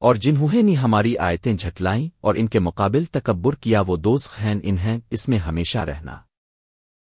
اور جنہوں نے ہماری آیتیں جھٹلائیں اور ان کے مقابل تکبر کیا وہ دوز خین انہیں اس میں ہمیشہ رہنا۔